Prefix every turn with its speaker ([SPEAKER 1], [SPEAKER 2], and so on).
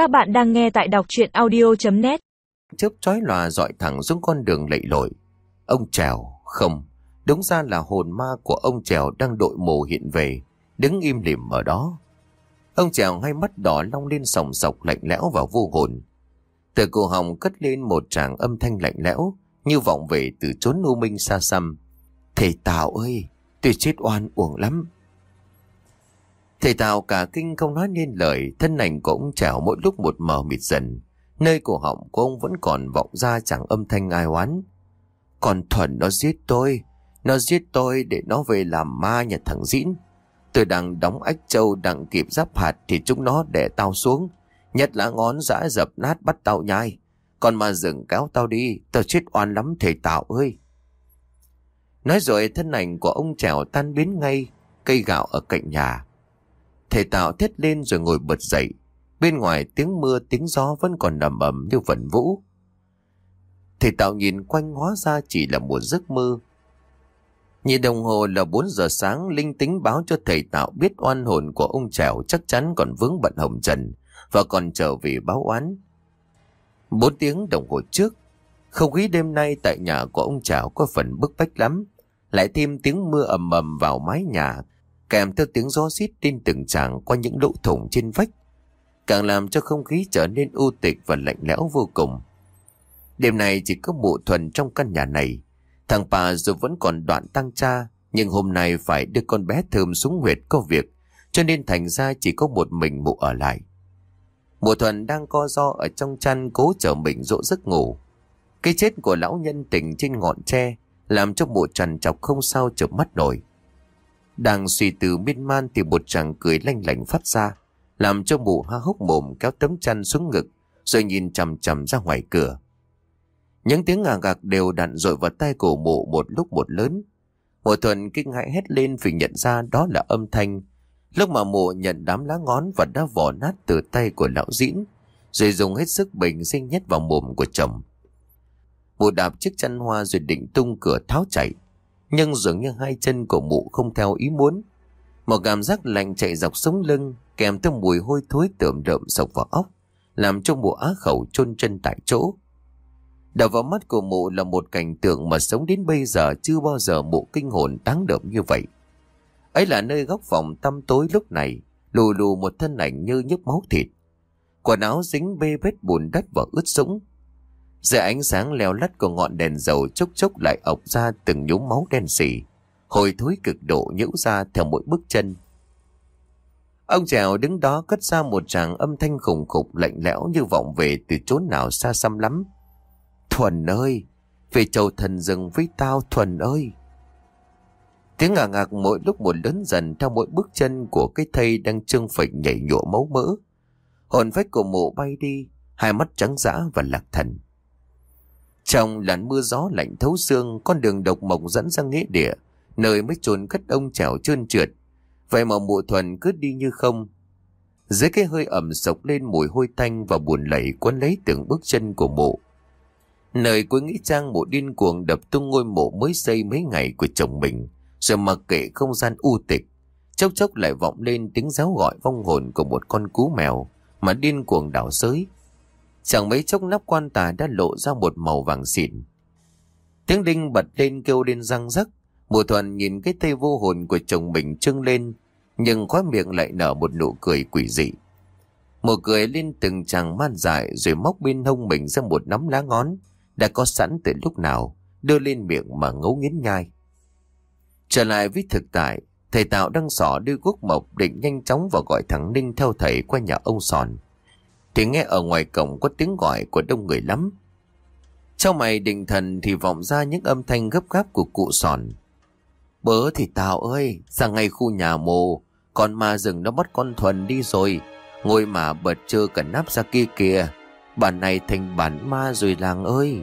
[SPEAKER 1] Các bạn đang nghe tại đọc chuyện audio.net
[SPEAKER 2] chớp chói lòa dọi thẳng xuống con đường lệ lội. Ông Trèo, không, đúng ra là hồn ma của ông Trèo đang đội mồ hiện về, đứng im lìm ở đó. Ông Trèo hai mắt đỏ long lên sòng sọc lạnh lẽo và vô hồn. Từ cổ họng cất lên một tràng âm thanh lạnh lẽo, như vọng về từ chốn u minh xa xăm. Thầy Tào ơi, tôi chết oan uổng lắm. Thầy Tào cả kinh không nói nên lời, thân ảnh của ông Trèo mỗi lúc một mờ mịt dần. Nơi cổ họng của ông vẫn còn vọng ra chẳng âm thanh ai oán. Còn Thuần nó giết tôi, nó giết tôi để nó về làm ma nhà thằng Dĩn. Tôi đang đóng ách châu đang kịp giáp hạt thì chúng nó để tao xuống. Nhất là ngón giã dập nát bắt tao nhai. Còn mà dừng kéo tao đi, tao chết oan lắm thầy tào ơi. Nói rồi thân ảnh của ông trèo tan biến ngay, cây gạo ở cạnh nhà. Thầy Tạo thét lên rồi ngồi bật dậy. Bên ngoài tiếng mưa tiếng gió vẫn còn nầm ầm như vận vũ. Thầy Tạo nhìn quanh hóa ra chỉ là một giấc mơ. Nhìn đồng hồ là 4 giờ sáng, linh tính báo cho thầy Tạo biết oan hồn của ông Trèo chắc chắn còn vướng bận hồng trần và còn trở về báo oán. Bốn tiếng đồng hồ trước, không khí đêm nay tại nhà của ông Trèo có phần bức bách lắm. Lại thêm tiếng mưa ầm ầm vào mái nhà, kèm theo tiếng gió xít trên từng tràng qua những lỗ thủng trên vách. Càng làm cho không khí trở nên u tịch và lạnh lẽo vô cùng. Đêm này chỉ có mụ thuần trong căn nhà này. Thằng bà dù vẫn còn đoạn tăng cha, nhưng hôm nay phải đưa con bé thơm xuống huyệt có việc, cho nên thành ra chỉ có một mình mụ ở lại. Mùa thuần đang co do ở trong chăn cố chờ mình dỗ giấc ngủ. Cái chết của lão nhân tình trên ngọn tre làm cho mụ trần chọc không sao chợp mắt nổi. Đang suy tư miên man thì một chàng cười lanh lảnh phát ra, làm cho mụ ha hốc mồm kéo tấm chăn xuống ngực, rồi nhìn chằm chằm ra ngoài cửa. Những tiếng ngà gạc đều đặn rội vào tay cổ mụ một lúc một lớn. Mùa thuần kinh hãi hét lên vì nhận ra đó là âm thanh Lúc mà mụ nhận đám lá ngón và đã vỏ nát từ tay của lão dĩn, rồi dùng hết sức bình sinh nhất vào mồm của chồng. Mụ đạp chiếc chăn hoa rồi định tung cửa tháo chạy. Nhưng dường như hai chân của mụ không theo ý muốn. Một cảm giác lạnh chạy dọc sống lưng, kèm theo mùi hôi thối tượm đợm sộc vào óc, làm cho mụ á khẩu chôn chân tại chỗ. Đầu vào mắt của mụ là một cảnh tượng mà sống đến bây giờ chưa bao giờ mụ kinh hồn đáng động như vậy. Ấy là nơi góc phòng tăm tối lúc này, lù lù một thân ảnh như nhức máu thịt. Quần áo dính bê bết bùn đất và ướt sũng. Dưới ánh sáng leo lắt của ngọn đèn dầu chốc chốc lại ọc ra từng nhúm máu đen xỉ, hồi thối cực độ nhũ ra theo mỗi bước chân. Ông trèo đứng đó cất ra một tràng âm thanh khủng khục lạnh lẽo như vọng về từ chốn nào xa xăm lắm. Thuần ơi, về chầu thần rừng với tao Thuần ơi. Tiếng ngà ngạc mỗi lúc một lớn dần theo mỗi bước chân của cái thây đang trương phịch nhảy nhụa máu mỡ. Hồn phách của mụ bay đi, hai mắt trắng dã và lạc thần. Trong làn mưa gió lạnh thấu xương, con đường độc mộc dẫn ra nghĩa địa, nơi mới trốn cất ông trèo trơn trượt. Vậy mà mụ thuần cứ đi như không. Dưới cái hơi ẩm sộc lên mùi hôi tanh và buồn lầy quấn lấy từng bước chân của mụ. Nơi cuối nghĩ trang mụ điên cuồng đập tung ngôi mộ mới xây mấy ngày của chồng mình rồi mặc kệ không gian u tịch. Chốc chốc lại vọng lên tiếng giáo gọi vong hồn của một con cú mèo mà điên cuồng đảo sới. Chẳng mấy chốc nắp quan tài đã lộ ra một màu vàng xịn. Tiếng đinh bật lên kêu lên răng rắc. Mùa thuần nhìn cái tay vô hồn của chồng mình trưng lên, nhưng khóe miệng lại nở một nụ cười quỷ dị. Một cười lên từng chàng man dại rồi móc bên hông mình ra một nắm lá ngón, đã có sẵn từ lúc nào, đưa lên miệng mà ngấu nghiến nhai. Trở lại với thực tại, thầy Tạo đang sỏ đưa quốc mộc định nhanh chóng vào gọi thằng Ninh theo thầy qua nhà ông Sòn. Thì nghe ở ngoài cổng có tiếng gọi của đông người lắm. Trong mày định thần thì vọng ra những âm thanh gấp gáp của cụ Sòn. Bớ thì tao ơi, ra ngay khu nhà mồ, con ma rừng nó bắt con Thuần đi rồi. Ngôi mà bật trơ cả nắp ra kia kìa. Bản này thành bản ma rồi làng ơi.